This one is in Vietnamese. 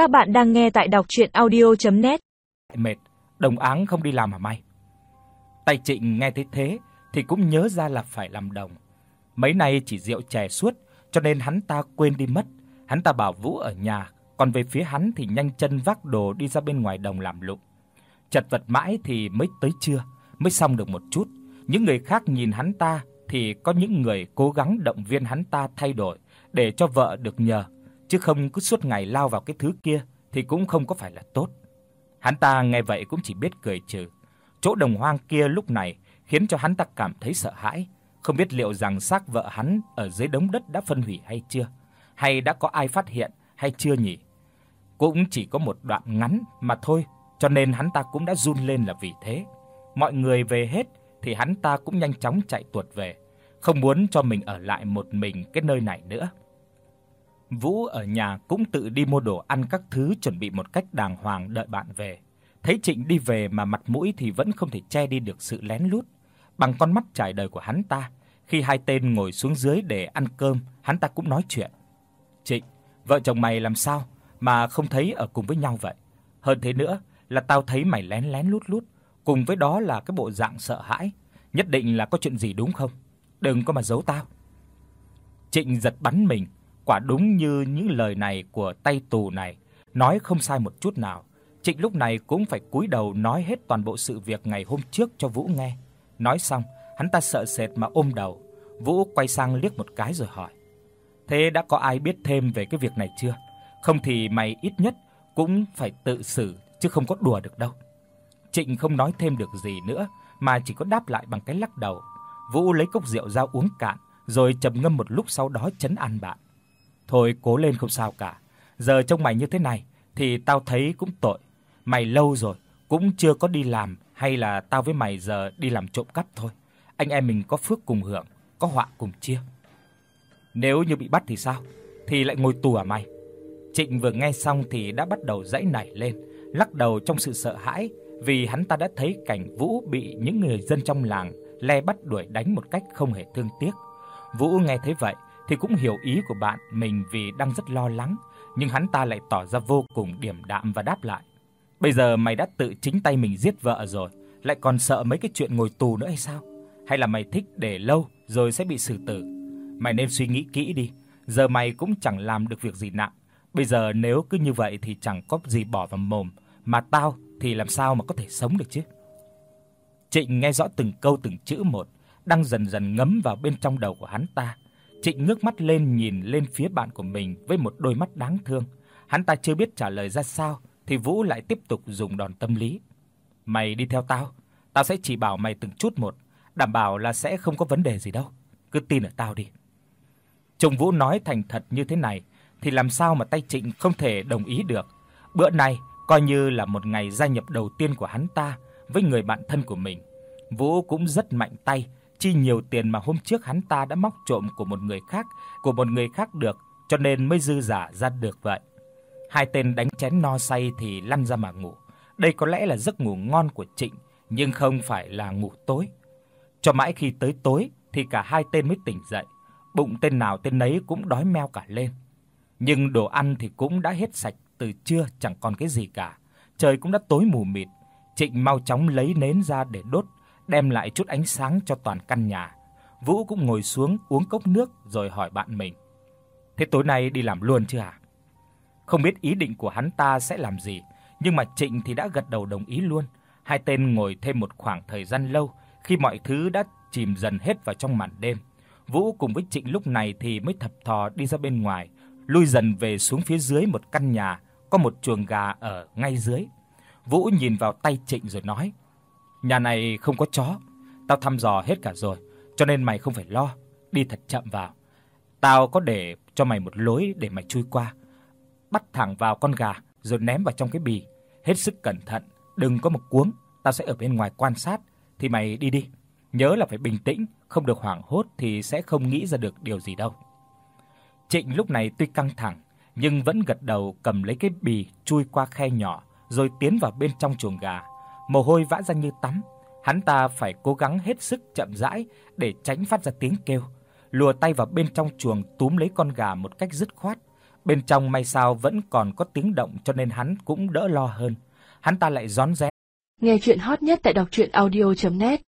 Các bạn đang nghe tại đọc audio net Mệt, đồng áng không đi làm mà may. Tay Trịnh nghe thấy thế thì cũng nhớ ra là phải làm đồng. Mấy nay chỉ rượu chè suốt, cho nên hắn ta quên đi mất. Hắn ta bảo Vũ ở nhà, còn về phía hắn thì nhanh chân vác đồ đi ra bên ngoài đồng làm lụng. Chật vật mãi thì mới tới trưa, mới xong được một chút. Những người khác nhìn hắn ta thì có những người cố gắng động viên hắn ta thay đổi để cho vợ được nhờ, chứ không cứ suốt ngày lao vào cái thứ kia thì cũng không có phải là tốt. Hắn ta nghe vậy cũng chỉ biết cười trừ. Chỗ đồng hoang kia lúc này khiến cho hắn ta cảm thấy sợ hãi, không biết liệu rằng xác vợ hắn ở dưới đống đất đã phân hủy hay chưa, hay đã có ai phát hiện hay chưa nhỉ. Cũng chỉ có một đoạn ngắn mà thôi, cho nên hắn ta cũng đã run lên là vì thế. Mọi người về hết thì hắn ta cũng nhanh chóng chạy tuột về, không muốn cho mình ở lại một mình cái nơi này nữa. Vũ ở nhà cũng tự đi mua đồ ăn các thứ chuẩn bị một cách đàng hoàng đợi bạn về. Thấy Trịnh đi về mà mặt mũi thì vẫn không thể che đi được sự lén lút bằng con mắt trải đời của hắn ta. Khi hai tên ngồi xuống dưới để ăn cơm, hắn ta cũng nói chuyện. "Trịnh, vợ chồng mày làm sao mà không thấy ở cùng với nhau vậy? Hơn thế nữa là tao thấy mày lén lén lút lút, cùng với đó là cái bộ dạng sợ hãi, nhất định là có chuyện gì đúng không? Đừng có mà giấu tao." Trịnh giật bắn mình, quả đúng như những lời này của tay tù này, nói không sai một chút nào. Trịnh lúc này cũng phải cúi đầu nói hết toàn bộ sự việc ngày hôm trước cho Vũ nghe. Nói xong, hắn ta sợ sệt mà ôm đầu. Vũ quay sang liếc một cái rồi hỏi: "Thế đã có ai biết thêm về cái việc này chưa? Không thì mày ít nhất cũng phải tự xử chứ không có đùa được đâu." Trịnh không nói thêm được gì nữa mà chỉ có đáp lại bằng cái lắc đầu. Vũ lấy cốc rượu ra uống cạn, rồi trầm ngâm một lúc sau đó trấn an bạn. "Thôi cố lên không sao cả. Giờ trông mày như thế này thì tao thấy cũng tội. Mày lâu rồi cũng chưa có đi làm hay là tao với mày giờ đi làm trộm cắp thôi. Anh em mình có phước cùng hưởng, có họa cùng chia. Nếu như bị bắt thì sao? Thì lại ngồi tù à mày? Trịnh vừa nghe xong thì đã bắt đầu giãy nảy lên, lắc đầu trong sự sợ hãi vì hắn ta đã thấy cảnh Vũ bị những người dân trong làng le bắt đuổi đánh một cách không hề thương tiếc. Vũ nghe thấy vậy thì cũng hiểu ý của bạn mình vì đang rất lo lắng, nhưng hắn ta lại tỏ ra vô cùng điềm đạm và đáp lại: Bây giờ mày đã tự chính tay mình giết vợ rồi, lại còn sợ mấy cái chuyện ngồi tù nữa hay sao? Hay là mày thích để lâu rồi sẽ bị xử tử? Mày nên suy nghĩ kỹ đi, giờ mày cũng chẳng làm được việc gì nặng. Bây giờ nếu cứ như vậy thì chẳng có gì bỏ vào mồm, mà tao thì làm sao mà có thể sống được chứ? Trịnh nghe rõ từng câu từng chữ một, đang dần dần ngấm vào bên trong đầu của hắn ta. Trịnh ngước mắt lên nhìn lên phía bạn của mình với một đôi mắt đáng thương. Hắn ta chưa biết trả lời ra sao thì Vũ lại tiếp tục dùng đòn tâm lý. Mày đi theo tao, tao sẽ chỉ bảo mày từng chút một, đảm bảo là sẽ không có vấn đề gì đâu. Cứ tin ở tao đi. Trùng Vũ nói thành thật như thế này thì làm sao mà tay Trịnh không thể đồng ý được. Bữa này coi như là một ngày gia nhập đầu tiên của hắn ta với người bạn thân của mình. Vũ cũng rất mạnh tay, chi nhiều tiền mà hôm trước hắn ta đã móc trộm của một người khác, của một người khác được, cho nên mới dư giả ra được vậy. Hai tên đánh chén no say thì lăn ra mà ngủ. Đây có lẽ là giấc ngủ ngon của Trịnh, nhưng không phải là ngủ tối. Cho mãi khi tới tối thì cả hai tên mới tỉnh dậy, bụng tên nào tên nấy cũng đói meo cả lên. Nhưng đồ ăn thì cũng đã hết sạch từ trưa chẳng còn cái gì cả. Trời cũng đã tối mù mịt. Trịnh mau chóng lấy nến ra để đốt, đem lại chút ánh sáng cho toàn căn nhà. Vũ cũng ngồi xuống uống cốc nước rồi hỏi bạn mình: "Thế tối nay đi làm luôn chưa hả?" Không biết ý định của hắn ta sẽ làm gì, nhưng mà Trịnh thì đã gật đầu đồng ý luôn. Hai tên ngồi thêm một khoảng thời gian lâu, khi mọi thứ đã chìm dần hết vào trong màn đêm. Vũ cùng với Trịnh lúc này thì mới thập thò đi ra bên ngoài, lui dần về xuống phía dưới một căn nhà có một chuồng gà ở ngay dưới. Vũ nhìn vào tay Trịnh rồi nói: "Nhà này không có chó, tao thăm dò hết cả rồi, cho nên mày không phải lo, đi thật chậm vào. Tao có để cho mày một lối để mày chui qua bắt thẳng vào con gà rồi ném vào trong cái bì, hết sức cẩn thận, đừng có một cuống, tao sẽ ở bên ngoài quan sát, thì mày đi đi. Nhớ là phải bình tĩnh, không được hoảng hốt thì sẽ không nghĩ ra được điều gì đâu. Trịnh lúc này tuy căng thẳng nhưng vẫn gật đầu cầm lấy cái bì chui qua khe nhỏ rồi tiến vào bên trong chuồng gà. Mồ hôi vã ra như tắm, hắn ta phải cố gắng hết sức chậm rãi để tránh phát ra tiếng kêu. Lùa tay vào bên trong chuồng túm lấy con gà một cách dứt khoát, Bên trong may sao vẫn còn có tiếng động cho nên hắn cũng đỡ lo hơn. Hắn ta lại rón rén. Nghe truyện hot nhất tại doctruyenaudio.net